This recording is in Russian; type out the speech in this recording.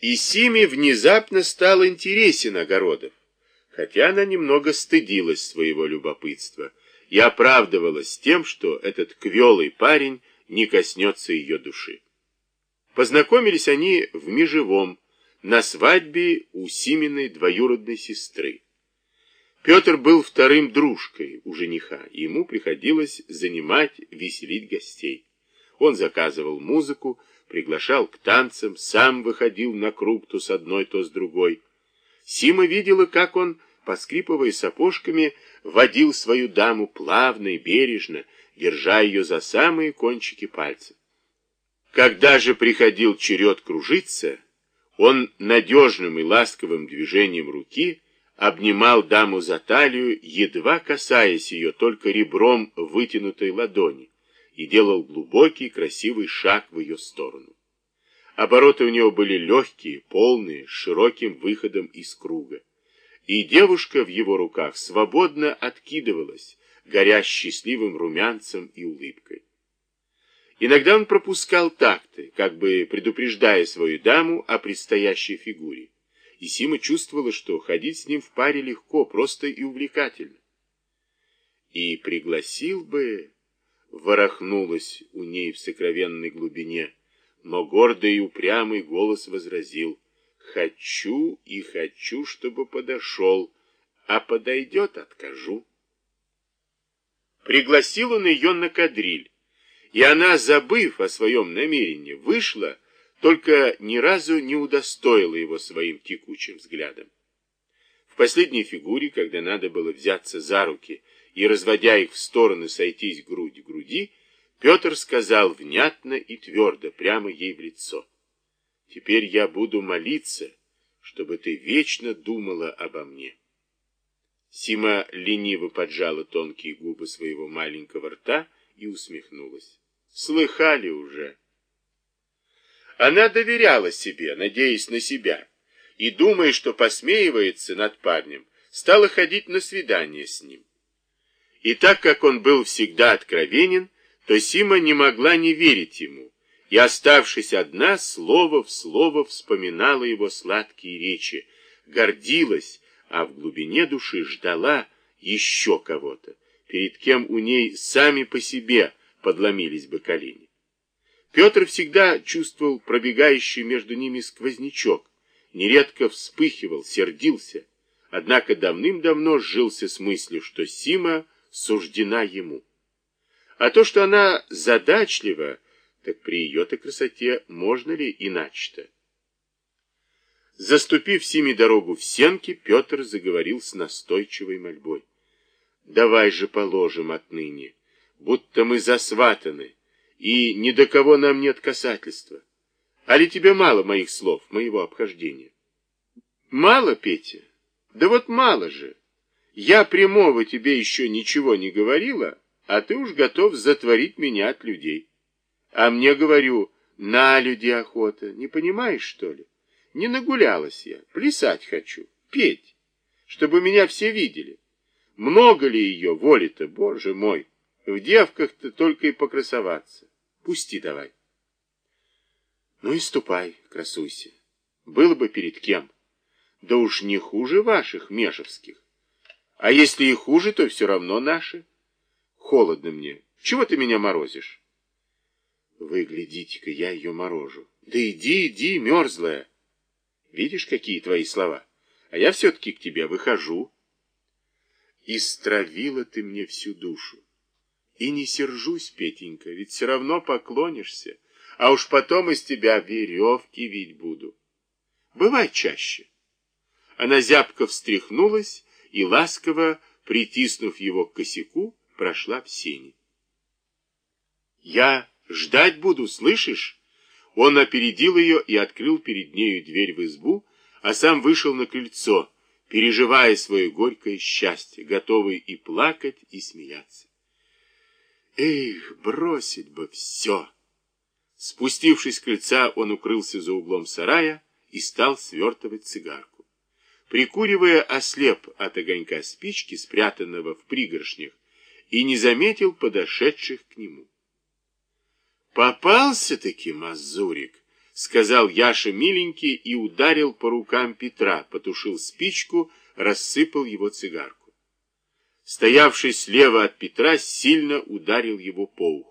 И Симе внезапно стал интересен Огородов, хотя она немного стыдилась своего любопытства и оправдывалась тем, что этот квелый парень не коснется ее души. Познакомились они в Межевом, на свадьбе у Симиной двоюродной сестры. Петр был вторым дружкой у жениха, ему приходилось занимать, веселить гостей. Он заказывал музыку, приглашал к танцам, сам выходил на круг то с одной, то с другой. Сима видела, как он, поскрипывая сапожками, водил свою даму плавно и бережно, держа ее за самые кончики пальцев. Когда же приходил черед кружиться, он надежным и ласковым движением руки обнимал даму за талию, едва касаясь ее только ребром вытянутой ладони и делал глубокий, красивый шаг в ее сторону. Обороты у него были легкие, полные, с широким выходом из круга. И девушка в его руках свободно откидывалась, горя счастливым румянцем и улыбкой. Иногда он пропускал такты, как бы предупреждая свою даму о предстоящей фигуре. И Сима чувствовала, что ходить с ним в паре легко, просто и увлекательно. И пригласил бы ворохнулось у ней в сокровенной глубине, но гордый и упрямый голос возразил «Хочу и хочу, чтобы подошел, а подойдет — откажу». Пригласил он ее на кадриль, и она, забыв о своем намерении, вышла, только ни разу не удостоила его своим текучим взглядом. В последней фигуре, когда надо было взяться за руки и, разводя их в стороны, сойтись грудь к груди, Петр сказал внятно и твердо, прямо ей в лицо. «Теперь я буду молиться, чтобы ты вечно думала обо мне». Сима лениво поджала тонкие губы своего маленького рта и усмехнулась. «Слыхали уже?» Она доверяла себе, надеясь на себя, и, думая, что посмеивается над парнем, стала ходить на свидание с ним. И так как он был всегда откровенен, то Сима не могла не верить ему, и, оставшись одна, слово в слово вспоминала его сладкие речи, гордилась, а в глубине души ждала еще кого-то, перед кем у ней сами по себе подломились бы колени. Петр всегда чувствовал пробегающий между ними сквознячок, нередко вспыхивал, сердился, однако давным-давно сжился с мыслью, что Сима суждена ему. А то, что она задачлива, так при ее-то красоте можно ли иначе-то? Заступив Симе дорогу в сенки, Петр заговорил с настойчивой мольбой. «Давай же положим отныне, будто мы засватаны, и ни до кого нам нет касательства. А ли тебе мало моих слов, моего обхождения?» «Мало, Петя? Да вот мало же!» Я прямого тебе еще ничего не говорила, а ты уж готов затворить меня от людей. А мне, говорю, на люди охота. Не понимаешь, что ли? Не нагулялась я. Плясать хочу, петь, чтобы меня все видели. Много ли ее воли-то, боже мой? В девках-то только и покрасоваться. Пусти давай. Ну и ступай, красуйся. Было бы перед кем. Да уж не хуже ваших мешевских. А если и хуже, то все равно наши. Холодно мне. Чего ты меня морозишь? Вы глядите-ка, я ее морожу. Да иди, иди, мерзлая. Видишь, какие твои слова? А я все-таки к тебе выхожу. И стравила ты мне всю душу. И не сержусь, Петенька, ведь все равно поклонишься, а уж потом из тебя веревки вить буду. Бывай чаще. Она зябко встряхнулась и, ласково притиснув его к косяку, прошла в сени. «Я ждать буду, слышишь?» Он опередил ее и открыл перед нею дверь в избу, а сам вышел на крыльцо, переживая свое горькое счастье, готовый и плакать, и смеяться. Эх, бросить бы все! Спустившись с крыльца, он укрылся за углом сарая и стал свертывать цигарку. Прикуривая, ослеп от огонька спички, спрятанного в пригоршнях, и не заметил подошедших к нему. Попался-таки Мазурик, сказал Яша миленький и ударил по рукам Петра, потушил спичку, рассыпал его цигарку. Стоявший слева от Петра сильно ударил его по уху.